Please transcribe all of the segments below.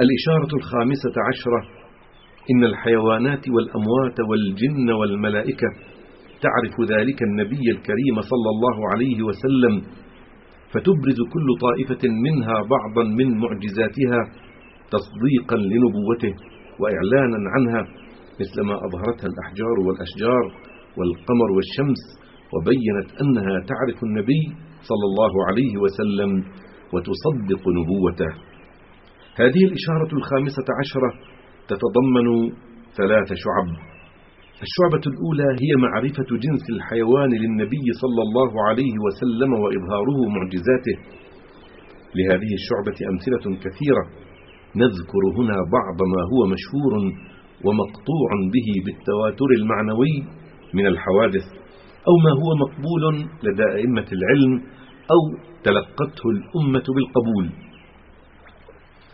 الإشارة الخامسة عشرة إن الحيوانات والأموات والجن والملائكة تعرف ذلك النبي الكريم صلى الله عليه وسلم فتبرز كل طائفة منها بعضا من معجزاتها تصديقا لنبوته وإعلانا عنها مثل ما أظهرتها الأحجار والأشجار والقمر والشمس وبينت أنها تعرف النبي صلى الله عليه وسلم وتصدق نبوته. هذه الإشارة الخامسة عشرة تتضمن ثلاث شعب. الشعبة الأولى هي معرفة جنس الحيوان للنبي صلى الله عليه وسلم وإظهاره معجزاته. لهذه الشعبة أمثلة كثيرة نذكر هنا بعض ما هو مشهور ومقطوع به بالتواتر المعنوي من الحوادث أو ما هو مقبول لدى أئمة العلم أو تلقته الأمة بالقبول.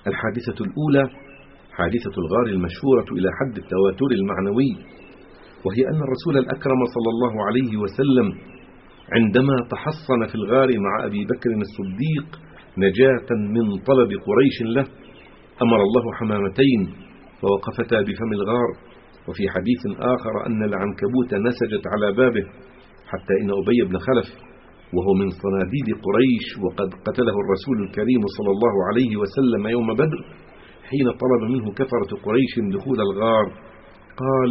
الحادثة الأولى حادثة الغار المشهورة إلى حد التواتر المعنوي وهي أن الرسول الأكرم صلى الله عليه وسلم عندما تحصن في الغار مع أبي بكر الصديق نجاة من طلب قريش له أمر الله حمامتين فوقفتا بفم الغار. وفي حديث آخر أن العنكبوت نسجت على بابه حتى إن أبي بن خلف وهو من صناديد قريش وقد قتله الرسول الكريم صلى الله عليه وسلم يوم بدر حين طلب منه كفرة قريش دخول الغار. قال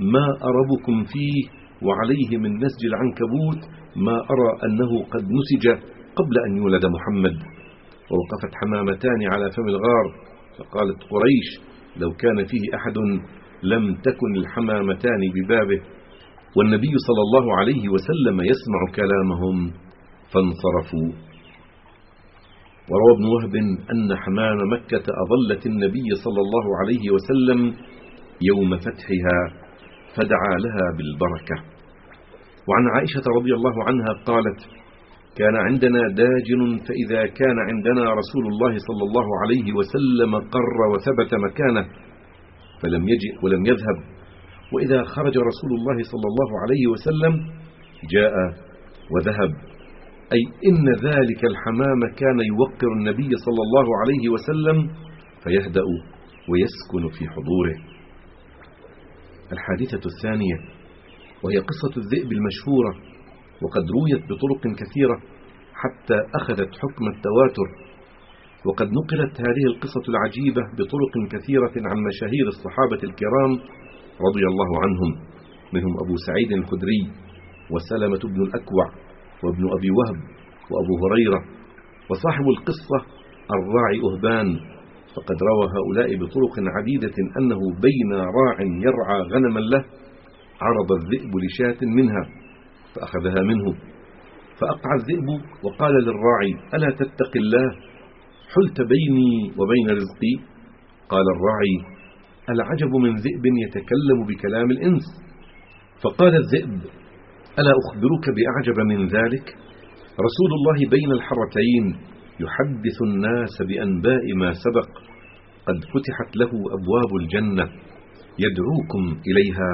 ما أربكم فيه؟ وعليه من نسج العنكبوت ما أرى أنه قد نسج قبل أن يولد محمد. ووقفت حمامتان على فم الغار فقالت قريش لو كان فيه أحد لم تكن الحمامتان ببابه. والنبي صلى الله عليه وسلم يسمع كلامهم فانصرفوا. وروى ابن وهب أن حمام مكة أظلت النبي صلى الله عليه وسلم يوم فتحها فدعا لها بالبركة. وعن عائشة رضي الله عنها قالت كان عندنا داجن فإذا كان عندنا رسول الله صلى الله عليه وسلم قر وثبت مكانه فلم يجئ ولم يذهب. وإذا خرج رسول الله صلى الله عليه وسلم جاء وذهب. أي إن ذلك الحمام كان يوقر النبي صلى الله عليه وسلم فيهدأ ويسكن في حضوره. الحادثة الثانية وهي قصة الذئب المشهورة وقد رويت بطرق كثيرة حتى أخذت حكم التواتر وقد نقلت هذه القصة العجيبة بطرق كثيرة عن مشاهير الصحابة الكرام رضي الله عنهم منهم أبو سعيد الخدري وسلمة بن الأكوع وابن أبي وهب وأبو هريرة وصاحب القصة الراعي أهبان. فقد روى هؤلاء بطرق عديدة أنه بين راع يرعى غنما له عرض الذئب لشاة منها فأخذها منه. فأقع الذئب وقال للراعي ألا تتق الله؟ حلت بيني وبين رزقي؟ قال الراعي العجب من ذئب يتكلم بكلام الإنس. فقال الذئب ألا أخبرك بأعجب من ذلك؟ رسول الله بين الحرتين يحدث الناس بأنباء ما سبق قد فتحت له أبواب الجنة يدعوكم إليها.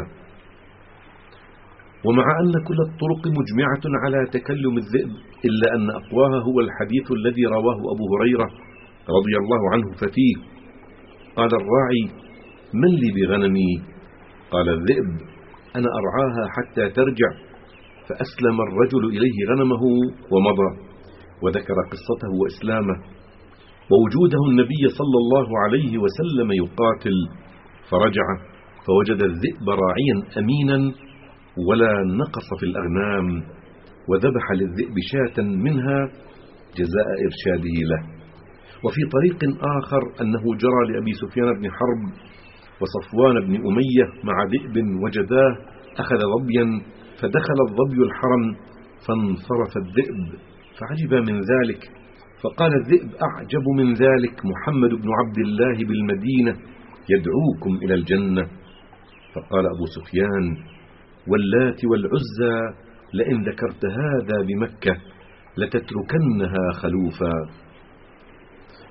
ومع أن كل الطرق مجمعة على تكلم الذئب إلا أن أقواها هو الحديث الذي رواه أبو هريرة رضي الله عنه ففيه. قال الراعي من لي بغنمي؟ قال الذئب أنا أرعاها حتى ترجع. فأسلم الرجل إليه غنمه ومضى وذكر قصته وإسلامه. ووجوده النبي صلى الله عليه وسلم يقاتل. فرجع فوجد الذئب راعيا أمينا ولا نقص في الأغنام وذبح للذئب شاة منها جزاء إرشاده له. وفي طريق آخر أنه جرى لأبي سفيان بن حرب وصفوان بن أمية مع ذئب وجداه أخذ ظبيا فدخل الظبي الحرم فانصرف الذئب فعجب من ذلك فقال الذئب أعجب من ذلك محمد بن عبد الله بالمدينة يدعوكم إلى الجنة. فقال أبو سفيان واللات والعزى لئن ذكرت هذا بمكة لتتركنها خلوفا.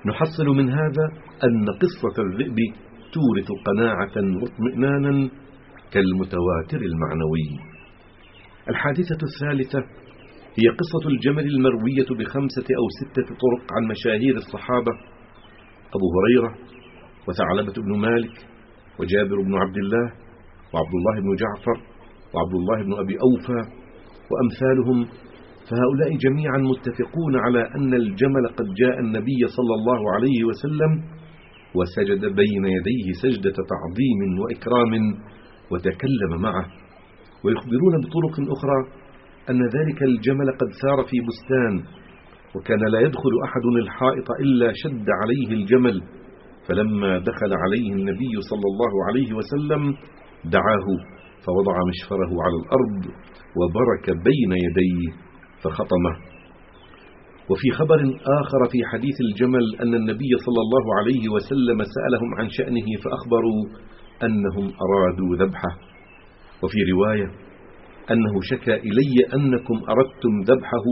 نحصل من هذا أن قصة الذئب تورث قناعة واطمئنانا كالمتواتر المعنوي. الحادثة الثالثة هي قصة الجمل المروية بخمسة أو ستة طرق عن مشاهير الصحابة أبو هريرة وثعلبة بن مالك وجابر بن عبد الله وعبد الله بن جعفر وعبد الله بن أبي أوفى وأمثالهم. فهؤلاء جميعا متفقون على أن الجمل قد جاء النبي صلى الله عليه وسلم وسجد بين يديه سجدة تعظيم وإكرام وتكلم معه. ويخبرون بطرق أخرى أن ذلك الجمل قد سار في بستان وكان لا يدخل أحد الحائط إلا شد عليه الجمل. فلما دخل عليه النبي صلى الله عليه وسلم دعاه فوضع مشفره على الأرض وبرك بين يديه فخطمه. وفي خبر آخر في حديث الجمل أن النبي صلى الله عليه وسلم سألهم عن شأنه فأخبروا أنهم أرادوا ذبحه. وفي رواية أنه شكى إلي أنكم أردتم ذبحه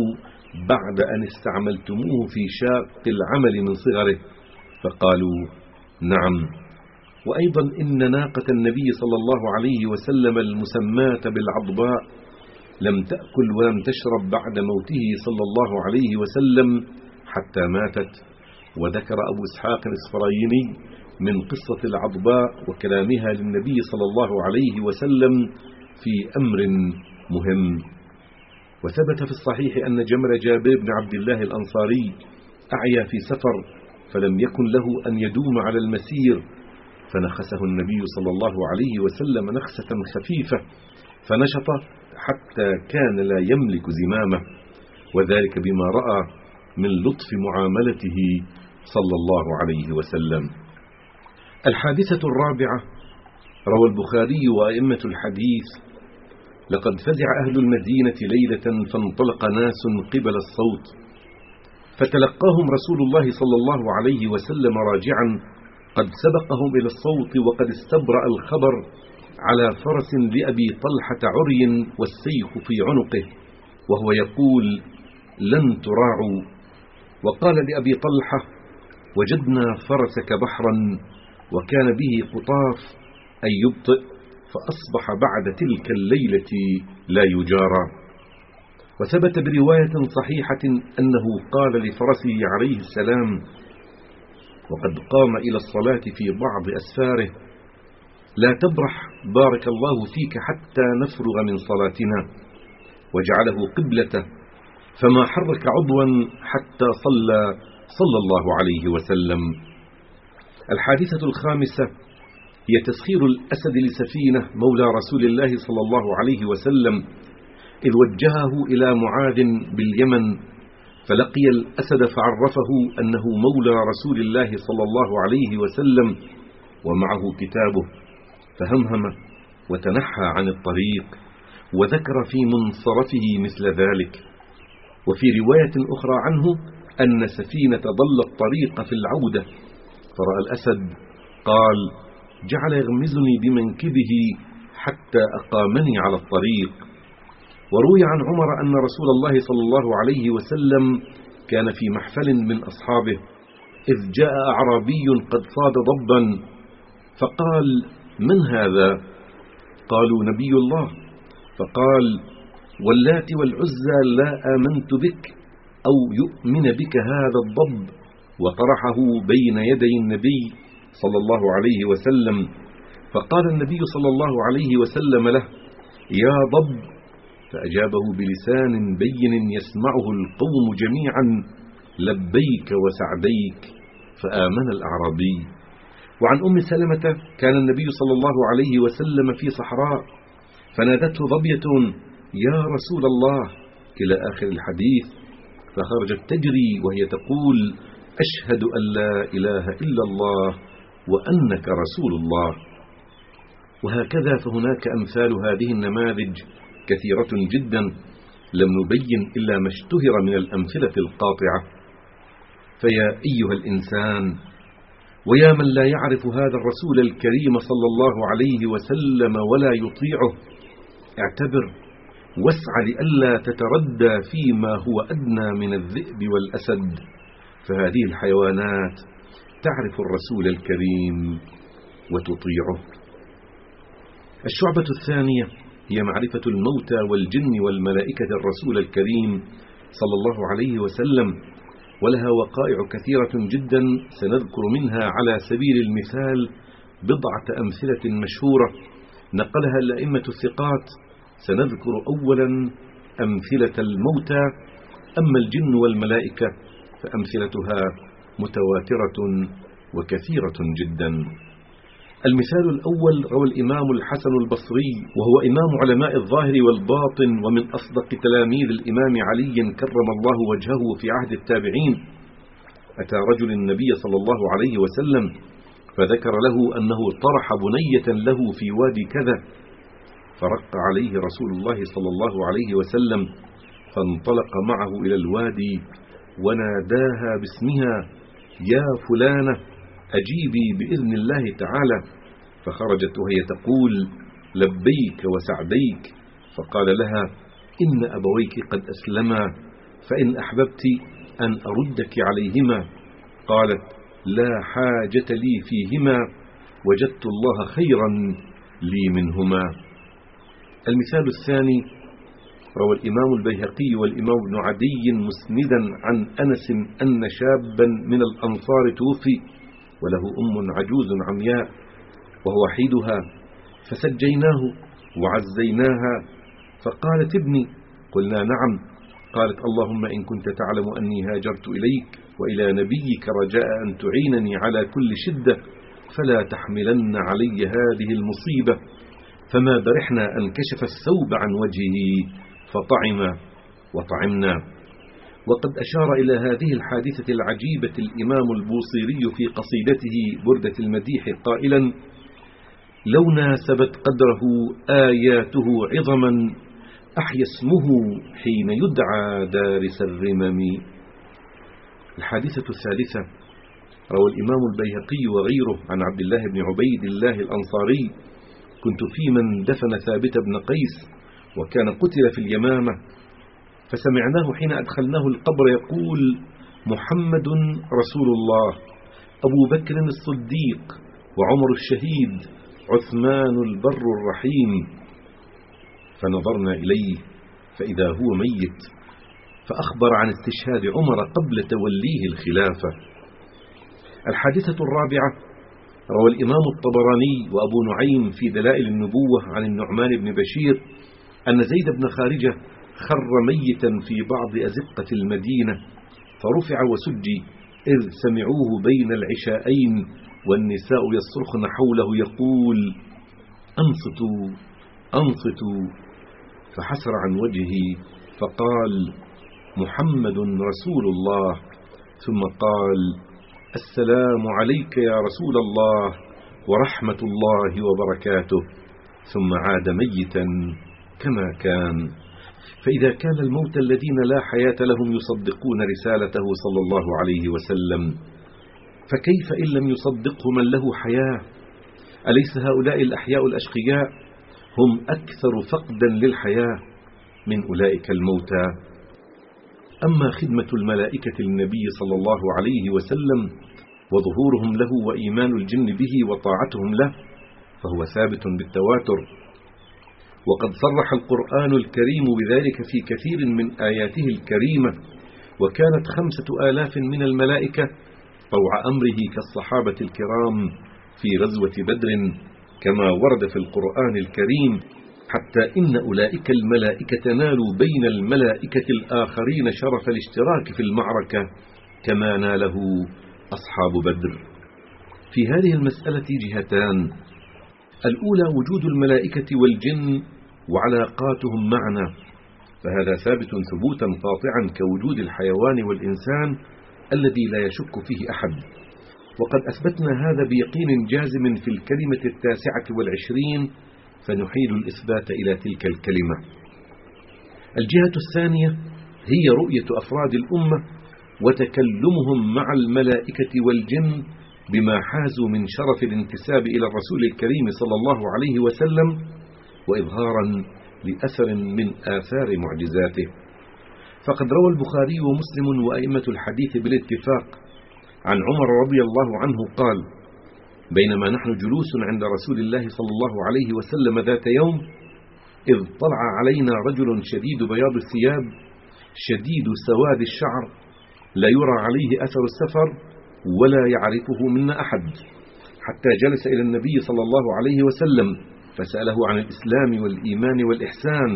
بعد أن استعملتموه في شاق العمل من صغره. فقالوا نعم. وأيضا إن ناقة النبي صلى الله عليه وسلم المسماة بالعضباء لم تأكل ولم تشرب بعد موته صلى الله عليه وسلم حتى ماتت. وذكر أبو إسحاق الإسفرايني من قصة العضباء وكلامها للنبي صلى الله عليه وسلم في أمر مهم. وثبت في الصحيح أن جمر جابر بن عبد الله الأنصاري أعيا في سفر فلم يكن له أن يدوم على المسير فنخسه النبي صلى الله عليه وسلم نخسة خفيفة فنشط حتى كان لا يملك زمامه وذلك بما رأى من لطف معاملته صلى الله عليه وسلم. الحادثة الرابعة روى البخاري وأئمة الحديث لقد فزع أهل المدينة ليلة فانطلق ناس قبل الصوت فتلقاهم رسول الله صلى الله عليه وسلم راجعا قد سبقهم إلى الصوت وقد استبرأ الخبر على فرس لأبي طلحة عري والسيف في عنقه وهو يقول لن تراعوا. وقال لأبي طلحة وجدنا فرسك بحرا وكان به قطاف أي يبطئ فأصبح بعد تلك الليلة لا يجارى. وثبت برواية صحيحة أنه قال لفرسه عليه السلام وقد قام إلى الصلاة في بعض أسفاره لا تبرح بارك الله فيك حتى نفرغ من صلاتنا. وجعله قبلته فما حرك عضوا حتى صلى صلى الله عليه وسلم. الحادثة الخامسة هي تسخير الأسد لسفينة مولى رسول الله صلى الله عليه وسلم إذ وجهه إلى معاذ باليمن فلقي الأسد فعرفه أنه مولى رسول الله صلى الله عليه وسلم ومعه كتابه. فهمهم وتنحى عن الطريق وذكر في منصرفه مثل ذلك. وفي رواية أخرى عنه أن سفينة ضل الطريق في العودة. فرأى الأسد قال جعل يغمزني بمنكبه حتى أقامني على الطريق. وروي عن عمر أن رسول الله صلى الله عليه وسلم كان في محفل من أصحابه إذ جاء أعرابي قد صاد ضبا فقال من هذا؟ قالوا نبي الله. فقال واللات والعزى لا آمنت بك أو يؤمن بك هذا الضب. وطرحه بين يدي النبي صلى الله عليه وسلم. فقال النبي صلى الله عليه وسلم له يا ضب. فأجابه بلسان بين يسمعه القوم جميعا لبيك وسعديك. فآمن الأعرابي. وعن أم سلمة كان النبي صلى الله عليه وسلم في صحراء فنادته ظبية يا رسول الله إلى آخر الحديث فخرجت تجري وهي تقول أشهد أن لا إله إلا الله وأنك رسول الله. وهكذا فهناك أمثال هذه النماذج كثيرة جدا لم نبين إلا ما اشتهر من الأمثلة القاطعة. فيا أيها الإنسان ويا من لا يعرف هذا الرسول الكريم صلى الله عليه وسلم ولا يطيعه اعتبر واسع لئلا تتردى فيما هو أدنى من الذئب والأسد. فهذه الحيوانات تعرف الرسول الكريم وتطيعه. الشعبة الثانية هي معرفة الموتى والجن والملائكة الرسول الكريم صلى الله عليه وسلم ولها وقائع كثيرة جدا سنذكر منها على سبيل المثال بضعة أمثلة مشهورة. نقلها الأئمة الثقات. سنذكر أولا أمثلة الموتى. أما الجن والملائكة فأمثلتها متواترة وكثيرة جدا. المثال الأول روى الإمام الحسن البصري وهو إمام علماء الظاهر والباطن ومن أصدق تلاميذ الإمام علي كرم الله وجهه في عهد التابعين. أتى رجل النبي صلى الله عليه وسلم فذكر له أنه طرح بنية له في وادي كذا. فرق عليه رسول الله صلى الله عليه وسلم فانطلق معه إلى الوادي وناداها باسمها يا فلانة! أجيبي بإذن الله تعالى. فخرجت وهي تقول لبيك وسعديك. فقال لها إن أبويك قد أسلما فإن أحببت أن أردك عليهما. قالت لا حاجة لي فيهما وجدت الله خيرا لي منهما. المثال الثاني روى الإمام البيهقي والإمام ابن عدي مسندا عن أنس أن شابا من الأنصار توفي. وله أم عجوز عمياء وهو وحيدها فسجيناه وعزيناها. فقالت ابني قلنا نعم. قالت اللهم إن كنت تعلم أني هاجرت إليك وإلى نبيك رجاء أن تعينني على كل شدة فلا تحملن علي هذه المصيبة. فما برحنا أن كشف الثوب عن وجهه فطعم وطعمنا. وقد أشار إلى هذه الحادثة العجيبة الإمام البوصيري في قصيدته بردة المديح قائلا لو ناسبت قدره آياته عظما أحيا اسمه حين يدعى دارس الرمم. الحادثة الثالثة روى الإمام البيهقي وغيره عن عبد الله بن عبيد الله الأنصاري كنت في من دفن ثابت بن قيس وكان قتل في اليمامة فسمعناه حين أدخلناه القبر يقول محمد رسول الله أبو بكر الصديق وعمر الشهيد عثمان البر الرحيم. فنظرنا إليه فإذا هو ميت فأخبر عن استشهاد عمر قبل توليه الخلافة. الحادثة الرابعة روى الإمام الطبراني وأبو نعيم في دلائل النبوة عن النعمان بن بشير أن زيد بن خارجة خر ميتا في بعض أزقة المدينة فرفع وسجي إذ سمعوه بين العشاءين والنساء يصرخن حوله يقول أنصتوا أنصتوا. فحسر عن وجهه فقال محمد رسول الله. ثم قال السلام عليك يا رسول الله ورحمة الله وبركاته. ثم عاد ميتا كما كان. فإذا كان الموت الذين لا حياة لهم يصدقون رسالته صلى الله عليه وسلم فكيف إن لم يصدقه من له حياة؟ أليس هؤلاء الأحياء الأشقياء هم أكثر فقدا للحياة من أولئك الموتى؟ أما خدمة الملائكة للنبي صلى الله عليه وسلم وظهورهم له وإيمان الجن به وطاعتهم له فهو ثابت بالتواتر. وقد صرح القرآن الكريم بذلك في كثير من آياته الكريمة وكانت خمسة آلاف من الملائكة طوع أمره كالصحابة الكرام في غزوة بدر كما ورد في القرآن الكريم حتى إن أولئك الملائكة نالوا بين الملائكة الآخرين شرف الاشتراك في المعركة كما ناله أصحاب بدر. في هذه المسألة جهتان الأولى وجود الملائكة والجن وعلاقاتهم معنا. فهذا ثابت ثبوتا قاطعا كوجود الحيوان والإنسان الذي لا يشك فيه أحد. وقد أثبتنا هذا بيقين جازم في الكلمة التاسعة والعشرين فنحيل الإثبات إلى تلك الكلمة. الجهة الثانية هي رؤية أفراد الأمة وتكلمهم مع الملائكة والجن بما حازوا من شرف الانتساب إلى الرسول الكريم صلى الله عليه وسلم وإظهارا لأثر من آثار معجزاته. فقد روى البخاري ومسلم وأئمة الحديث بالاتفاق عن عمر رضي الله عنه قال بينما نحن جلوس عند رسول الله صلى الله عليه وسلم ذات يوم إذ طلع علينا رجل شديد بياض الثياب شديد سواد الشعر لا يرى عليه أثر السفر ولا يعرفه منا أحد حتى جلس إلى النبي صلى الله عليه وسلم فسأله عن الإسلام والإيمان والإحسان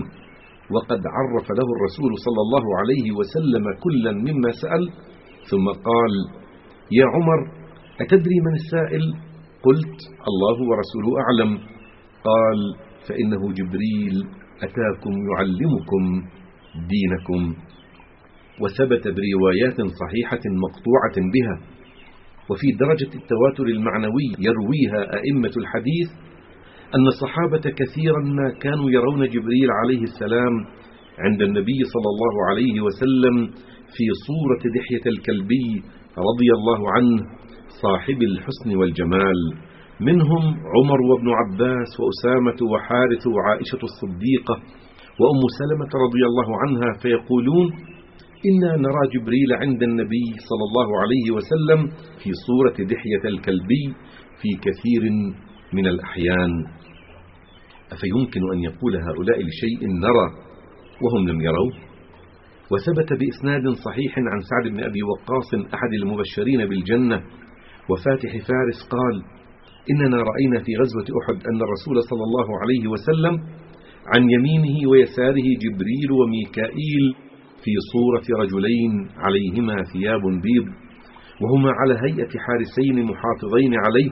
وقد عرف له الرسول صلى الله عليه وسلم كلا مما سأل ثم قال يا عمر أتدري من السائل؟ قلت الله ورسوله أعلم. قال فإنه جبريل أتاكم يعلمكم دينكم. وثبت بروايات صحيحة مقطوعة بها وفي درجة التواتر المعنوي يرويها أئمة الحديث أن الصحابة كثيرا ما كانوا يرون جبريل عليه السلام عند النبي صلى الله عليه وسلم في صورة دحية الكلبي رضي الله عنه صاحب الحسن والجمال. منهم عمر وابن عباس وأسامة وحارث وعائشة الصديقة وأم سلمة رضي الله عنها فيقولون إنا نرى جبريل عند النبي صلى الله عليه وسلم في صورة دحية الكلبي في كثير من الأحيان. أفيمكن أن يقول هؤلاء لشيء نرى وهم لم يروه وثبت بإسناد صحيح عن سعد بن أبي وقاص أحد المبشرين بالجنة وفاتح فارس قال إننا رأينا في غزوة أحد أن الرسول صلى الله عليه وسلم عن يمينه ويساره جبريل وميكائيل في صورة رجلين عليهما ثياب بيض وهما على هيئة حارسين محافظين عليه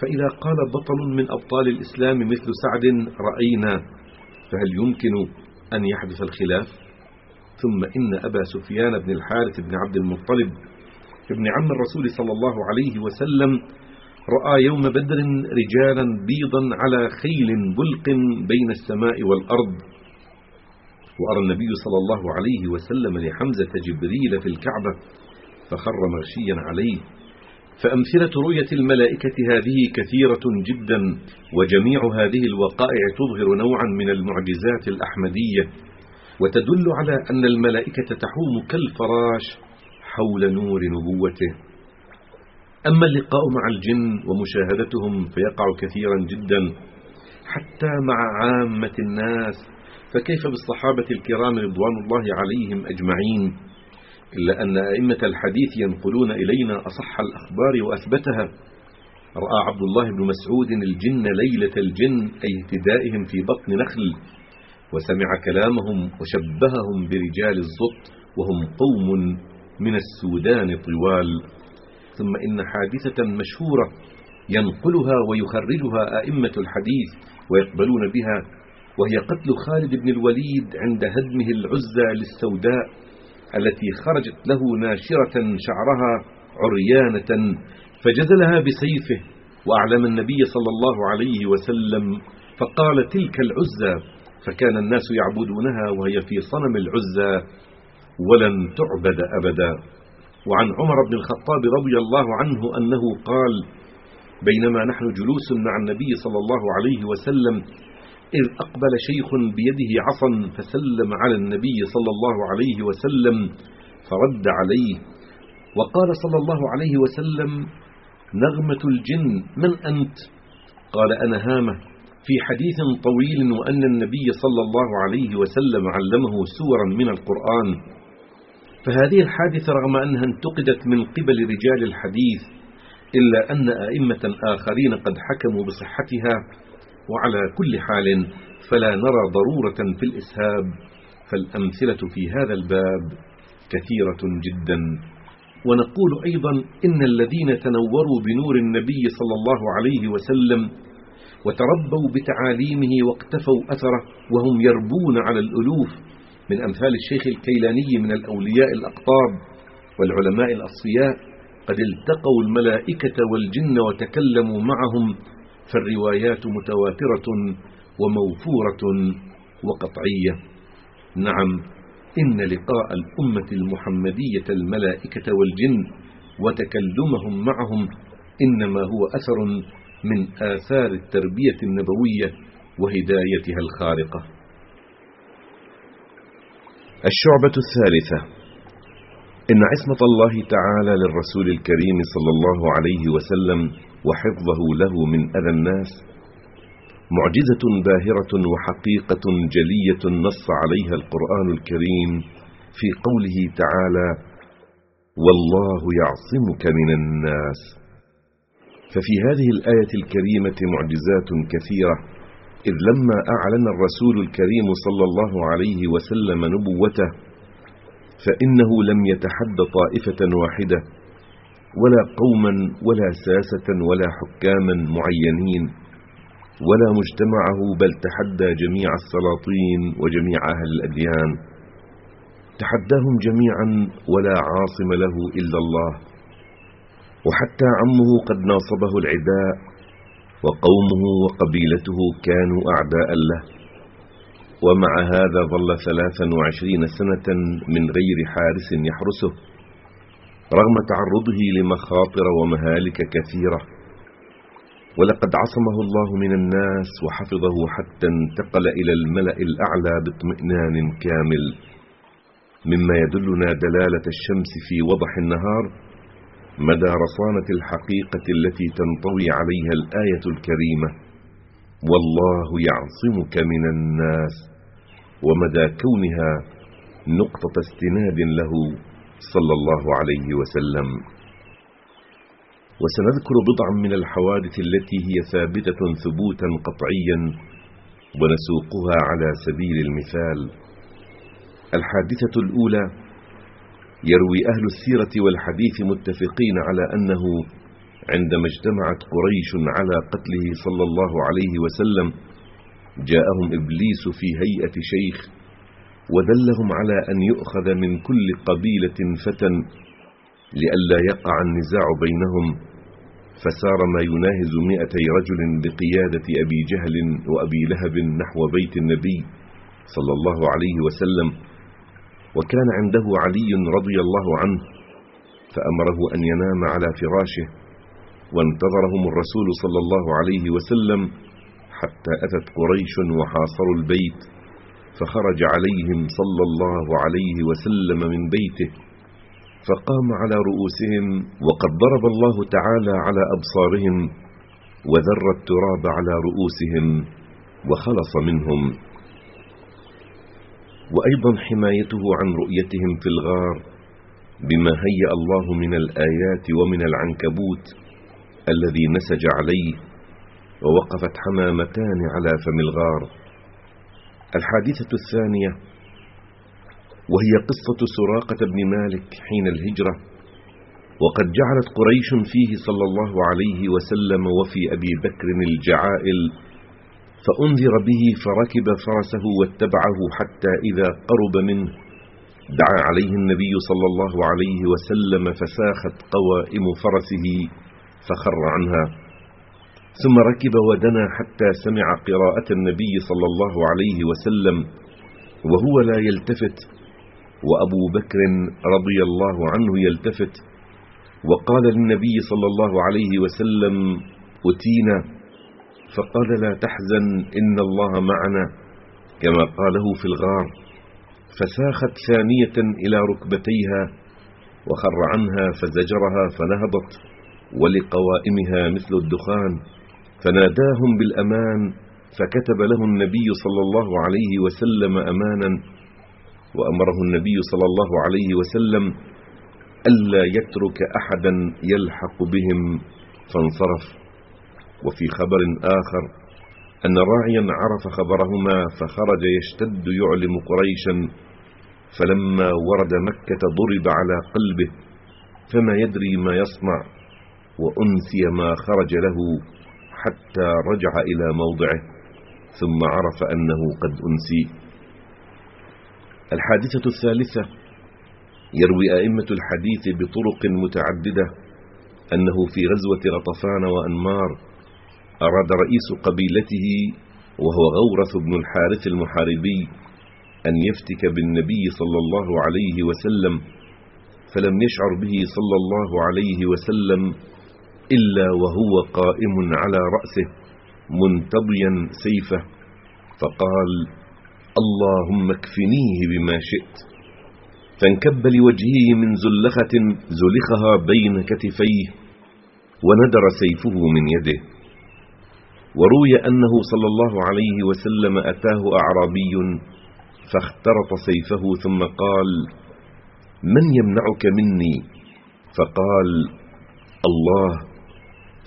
فإذا قال بطل من أبطال الإسلام مثل سعد رأينا فهل يمكن أن يحدث الخلاف؟ ثم إن أبا سفيان بن الحارث بن عبد المطلب ابن عم الرسول صلى الله عليه وسلم رأى يوم بدر رجالا بيضا على خيل بلق بين السماء والأرض. وأرى النبي صلى الله عليه وسلم لحمزة جبريل في الكعبة فخر مغشيا عليه. فأمثلة رؤية الملائكة هذه كثيرة جدا وجميع هذه الوقائع تظهر نوعا من المعجزات الأحمدية. وتدل على أن الملائكة تحوم كالفراش حول نور نبوته. أما اللقاء مع الجن ومشاهدتهم فيقع كثيرا جدا. حتى مع عامة الناس فكيف بالصحابة الكرام رضوان الله عليهم أجمعين؟ إلا أن أئمة الحديث ينقلون إلينا أصح الأخبار وأثبتها. رأى عبد الله بن مسعود الجن ليلة الجن أي اهتدائهم في بطن نخل وسمع كلامهم وشبههم برجال الزط وهم قوم من السودان طوال. ثم إن حادثة مشهورة ينقلها ويخرجها أئمة الحديث ويقبلون بها وهي قتل خالد بن الوليد عند هدمه العزى للسوداء. التي خرجت له ناشرة شعرها عريانة فجزلها بسيفه وأعلم النبي صلى الله عليه وسلم فقال تلك العزى فكان الناس يعبدونها وهي في صنم العزى ولن تعبد أبدا. وعن عمر بن الخطاب رضي الله عنه أنه قال بينما نحن جلوس مع النبي صلى الله عليه وسلم إذ أقبل شيخ بيده عصا فسلم على النبي صلى الله عليه وسلم فرد عليه وقال صلى الله عليه وسلم نغمة الجن من أنت؟ قال أنا هامة. في حديث طويل وأن النبي صلى الله عليه وسلم علمه سورا من القرآن. فهذه الحادثة رغم أنها انتقدت من قبل رجال الحديث إلا أن أئمة آخرين قد حكموا بصحتها وعلى كل حال فلا نرى ضرورة في الإسهاب فالأمثلة في هذا الباب كثيرة جدا. ونقول أيضا إن الذين تنوروا بنور النبي صلى الله عليه وسلم وتربوا بتعاليمه واقتفوا أثره وهم يربون على الألوف من أمثال الشيخ الكيلاني من الأولياء الأقطاب والعلماء الأصفياء قد التقوا الملائكة والجن وتكلموا معهم فالروايات متواترة وموفورة وقطعية. نعم إن لقاء الأمة المحمدية الملائكة والجن وتكلمهم معهم إنما هو أثر من آثار التربية النبوية وهدايتها الخارقة. الشعبة الثالثة إن عصمة الله تعالى للرسول الكريم صلى الله عليه وسلم وحفظه له من أذى الناس معجزة باهرة وحقيقة جلية نص عليها القرآن الكريم في قوله تعالى والله يعصمك من الناس ففي هذه الآية الكريمة معجزات كثيرة إذ لما أعلن الرسول الكريم صلى الله عليه وسلم نبوته فإنه لم يتحد طائفة واحدة ولا قوما ولا ساسة ولا حكاما معينين ولا مجتمعه بل تحدى جميع السلاطين وجميع أهل الأديان. تحداهم جميعا ولا عاصم له إلا الله. وحتى عمه قد ناصبه العداء وقومه وقبيلته كانوا أعداء له. ومع هذا ظل ثلاثا وعشرين سنة من غير حارس يحرسه رغم تعرضه لمخاطر ومهالك كثيرة. ولقد عصمه الله من الناس وحفظه حتى انتقل إلى الملأ الأعلى باطمئنان كامل. مما يدلنا دلالة الشمس في وضح النهار مدى رصانة الحقيقة التي تنطوي عليها الآية الكريمة. والله يعصمك من الناس ومدى كونها نقطة استناد له صلى الله عليه وسلم. وسنذكر بضعا من الحوادث التي هي ثابتة ثبوتا قطعيا ونسوقها على سبيل المثال. الحادثة الأولى يروي أهل السيرة والحديث متفقين على أنه عندما اجتمعت قريش على قتله صلى الله عليه وسلم جاءهم إبليس في هيئة شيخ ودلهم على أن يؤخذ من كل قبيلة فتى لئلا يقع النزاع بينهم فسار ما يناهز مئتي رجل بقيادة أبي جهل وأبي لهب نحو بيت النبي صلى الله عليه وسلم. وكان عنده علي رضي الله عنه فأمره أن ينام على فراشه وانتظرهم الرسول صلى الله عليه وسلم حتى أتت قريش وحاصروا البيت فخرج عليهم صلى الله عليه وسلم من بيته فقام على رؤوسهم وقد ضرب الله تعالى على أبصارهم وذر التراب على رؤوسهم وخلص منهم. وأيضا حمايته عن رؤيتهم في الغار بما هيأ الله من الآيات ومن العنكبوت الذي نسج عليه ووقفت حمامتان على فم الغار. الحادثة الثانية وهي قصة سراقة بن مالك حين الهجرة وقد جعلت قريش فيه صلى الله عليه وسلم وفي أبي بكر الجعائل فأنذر به فركب فرسه واتبعه حتى إذا قرب منه. دعا عليه النبي صلى الله عليه وسلم فساخت قوائم فرسه فخر عنها. ثم ركب ودنا حتى سمع قراءة النبي صلى الله عليه وسلم وهو لا يلتفت. وأبو بكر رضي الله عنه يلتفت. وقال للنبي صلى الله عليه وسلم أتينا. فقال لا تحزن إن الله معنا. كما قاله في الغار. فساخت ثانية إلى ركبتيها وخر عنها فزجرها فنهضت. ولقوائمها مثل الدخان فناداهم بالأمان فكتب له النبي صلى الله عليه وسلم أمانا وأمره النبي صلى الله عليه وسلم ألا يترك أحدا يلحق بهم فانصرف. وفي خبر آخر أن راعيا عرف خبرهما فخرج يشتد يعلم قريشا. فلما ورد مكة ضرب على قلبه فما يدري ما يصنع. وأنسي ما خرج له حتى رجع إلى موضعه ثم عرف أنه قد أنسي. الحادثة الثالثة يروي أئمة الحديث بطرق متعددة أنه في غزوة غطفان وأنمار أراد رئيس قبيلته وهو غورث بن الحارث المحاربي أن يفتك بالنبي صلى الله عليه وسلم فلم يشعر به صلى الله عليه وسلم إلا وهو قائم على رأسه منتضيا سيفه فقال اللهم اكفنيه بما شئت. فانكب لوجهه من زلخة زلخها بين كتفيه وندر سيفه من يده. وروي أنه صلى الله عليه وسلم أتاه أعرابي فاخترط سيفه ثم قال من يمنعك مني؟ فقال الله.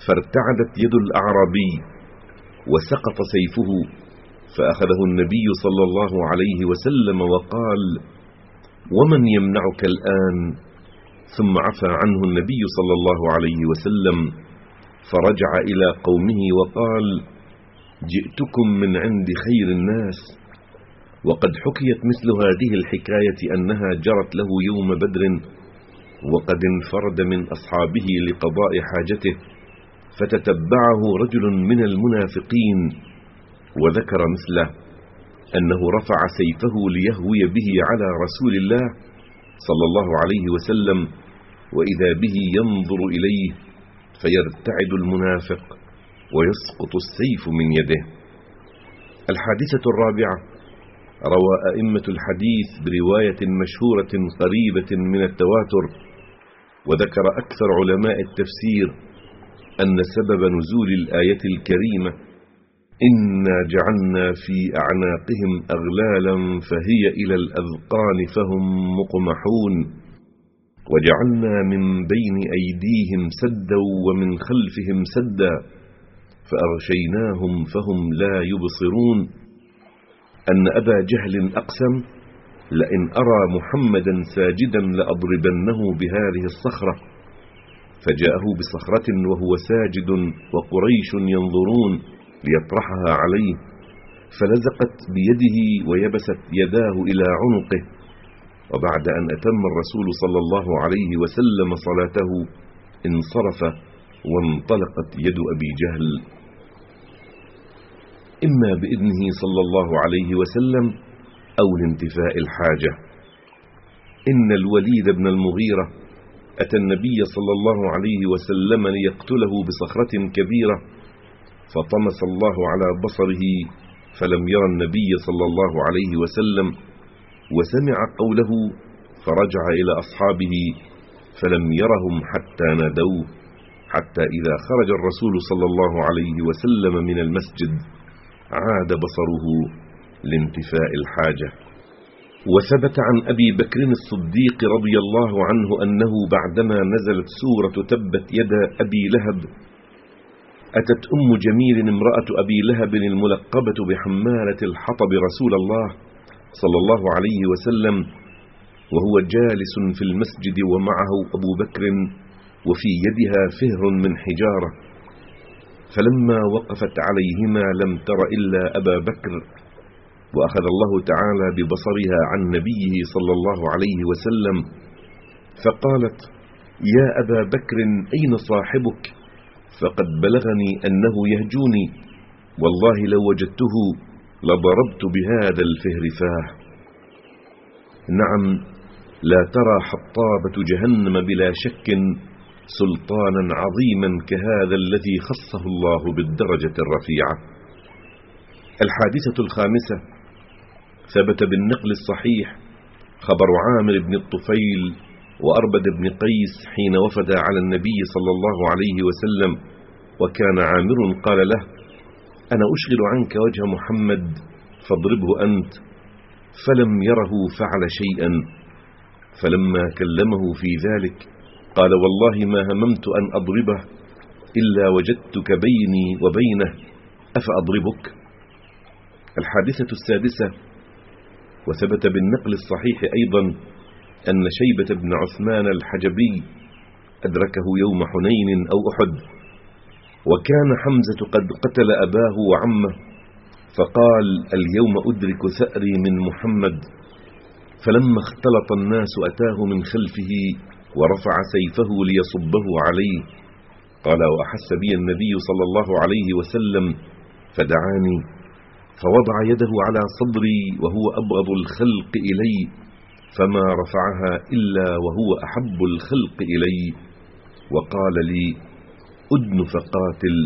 فارتعدت يد الأعرابي وسقط سيفه فأخذه النبي صلى الله عليه وسلم وقال ومن يمنعك الآن؟ ثم عفى عنه النبي صلى الله عليه وسلم فرجع إلى قومه وقال جئتكم من عند خير الناس. وقد حكيت مثل هذه الحكاية أنها جرت له يوم بدر وقد انفرد من أصحابه لقضاء حاجته. فتتبعه رجل من المنافقين وذكر مثله أنه رفع سيفه ليهوي به على رسول الله صلى الله عليه وسلم وإذا به ينظر إليه فيرتعد المنافق ويسقط السيف من يده. الحادثة الرابعة روى أئمة الحديث برواية مشهورة قريبة من التواتر وذكر أكثر علماء التفسير أن سبب نزول الآية الكريمة إنا جعلنا في أعناقهم أغلالا فهي إلى الأذقان فهم مقمحون وجعلنا من بين أيديهم سدا ومن خلفهم سدا فأغشيناهم فهم لا يبصرون أن أبا جهل أقسم لئن أرى محمدا ساجدا لأضربنه بهذه الصخرة فجاءه بصخرة وهو ساجد وقريش ينظرون ليطرحها عليه فلزقت بيده ويبست يداه إلى عنقه وبعد أن أتم الرسول صلى الله عليه وسلم صلاته انصرف وانطلقت يد أبي جهل. إما بإذنه صلى الله عليه وسلم أو لانتفاء الحاجة. إن الوليد بن المغيرة أتى النبي صلى الله عليه وسلم ليقتله بصخرة كبيرة فطمس الله على بصره فلم يرى النبي صلى الله عليه وسلم وسمع قوله فرجع إلى أصحابه فلم يرهم حتى نادوه حتى إذا خرج الرسول صلى الله عليه وسلم من المسجد عاد بصره لانتفاء الحاجة. وثبت عن أبي بكر الصديق رضي الله عنه أنه بعدما نزلت سورة تبت يدا أبي لهب أتت أم جميل امرأة أبي لهب الملقبة بحمالة الحطب رسول الله صلى الله عليه وسلم وهو جالس في المسجد ومعه أبو بكر وفي يدها فهر من حجارة فلما وقفت عليهما لم تر إلا أبا بكر. وأخذ الله تعالى ببصرها عن نبيه صلى الله عليه وسلم فقالت يا أبا بكر أين صاحبك؟ فقد بلغني أنه يهجوني والله لو وجدته لضربت بهذا الفهر فاه. نعم لا ترى حطابة جهنم بلا شك سلطانا عظيما كهذا الذي خصه الله بالدرجة الرفيعة. الحادثة الخامسة ثبت بالنقل الصحيح خبر عامر بن الطفيل وأربد بن قيس حين وفد على النبي صلى الله عليه وسلم وكان عامر قال له أنا أشغل عنك وجه محمد فاضربه أنت. فلم يره فعل شيئا. فلما كلمه في ذلك قال والله ما هممت أن أضربه إلا وجدتك بيني وبينه أفأضربك؟ الحادثة السادسة وثبت بالنقل الصحيح أيضا أن شيبة بن عثمان الحجبي أدركه يوم حنين أو أحد وكان حمزة قد قتل أباه وعمه فقال اليوم أدرك ثأري من محمد. فلما اختلط الناس أتاه من خلفه ورفع سيفه ليصبه عليه قال وأحس بي النبي صلى الله عليه وسلم فدعاني. فوضع يده على صدري وهو أبغض الخلق إلي فما رفعها إلا وهو أحب الخلق إلي. وقال لي أدن فقاتل.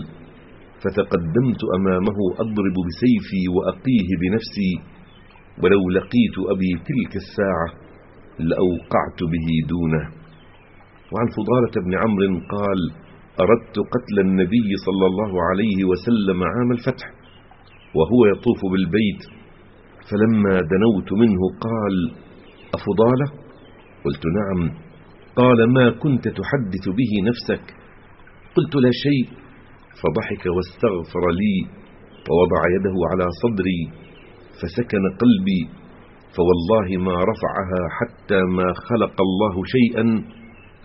فتقدمت أمامه أضرب بسيفي وأقيه بنفسي ولو لقيت أبي تلك الساعة لأوقعت به دونه. وعن فضالة بن عمرو قال أردت قتل النبي صلى الله عليه وسلم عام الفتح. وهو يطوف بالبيت. فلما دنوت منه قال أفضالة؟ قلت نعم. قال ما كنت تحدث به نفسك؟ قلت لا شيء. فضحك واستغفر لي ووضع يده على صدري فسكن قلبي. فوالله ما رفعها حتى ما خلق الله شيئا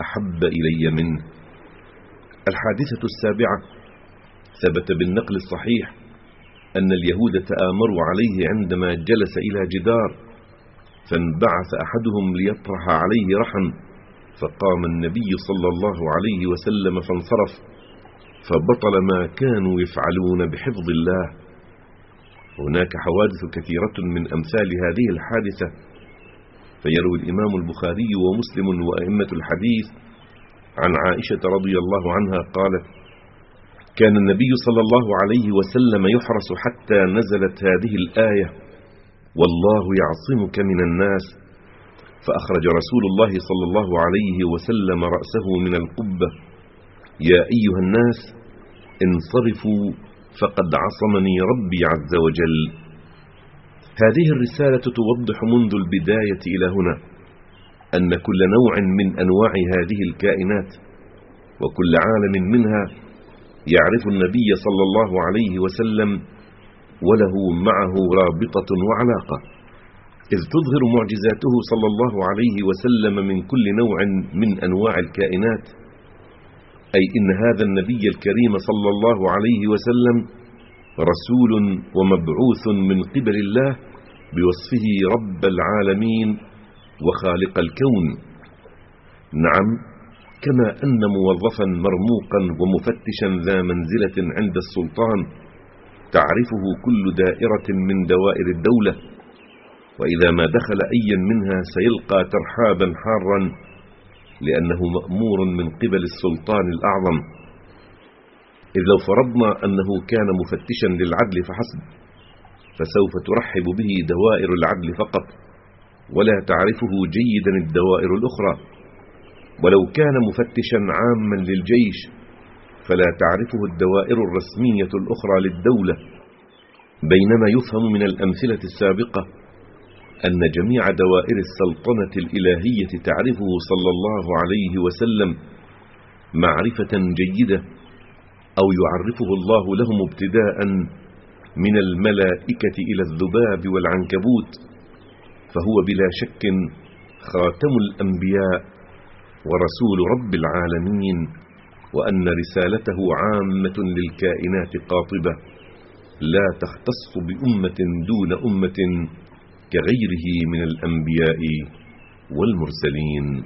أحب إلي منه. الحادثة السابعة ثبت بالنقل الصحيح أن اليهود تآمروا عليه عندما جلس إلى جدار فانبعث أحدهم ليطرح عليه رحم فقام النبي صلى الله عليه وسلم فانصرف فبطل ما كانوا يفعلون بحفظ الله. هناك حوادث كثيرة من أمثال هذه الحادثة فيروي الإمام البخاري ومسلم وأئمة الحديث عن عائشة رضي الله عنها قالت كان النبي صلى الله عليه وسلم يحرس حتى نزلت هذه الآية والله يعصمك من الناس. فأخرج رسول الله صلى الله عليه وسلم رأسه من القبة. يا أيها الناس انصرفوا فقد عصمني ربي عز وجل. هذه الرسالة توضح منذ البداية إلى هنا أن كل نوع من أنواع هذه الكائنات وكل عالم منها يعرف النبي صلى الله عليه وسلم وله معه رابطة وعلاقة. إذ تظهر معجزاته صلى الله عليه وسلم من كل نوع من أنواع الكائنات. أي إن هذا النبي الكريم صلى الله عليه وسلم رسول ومبعوث من قبل الله بوصفه رب العالمين وخالق الكون. نعم كما أن موظفا مرموقا ومفتشا ذا منزلة عند السلطان تعرفه كل دائرة من دوائر الدولة وإذا ما دخل أيا منها سيلقى ترحابا حارا لأنه مأمور من قبل السلطان الأعظم. إذ لو فرضنا أنه كان مفتشا للعدل فحسب فسوف ترحب به دوائر العدل فقط ولا تعرفه جيدا الدوائر الأخرى. ولو كان مفتشا عاما للجيش فلا تعرفه الدوائر الرسمية الأخرى للدولة بينما يفهم من الأمثلة السابقة أن جميع دوائر السلطنة الإلهية تعرفه صلى الله عليه وسلم معرفة جيدة أو يعرفه الله لهم ابتداء من الملائكة إلى الذباب والعنكبوت فهو بلا شك خاتم الأنبياء ورسول رب العالمين وأن رسالته عامة للكائنات قاطبة لا تختص بأمة دون أمة كغيره من الأنبياء والمرسلين.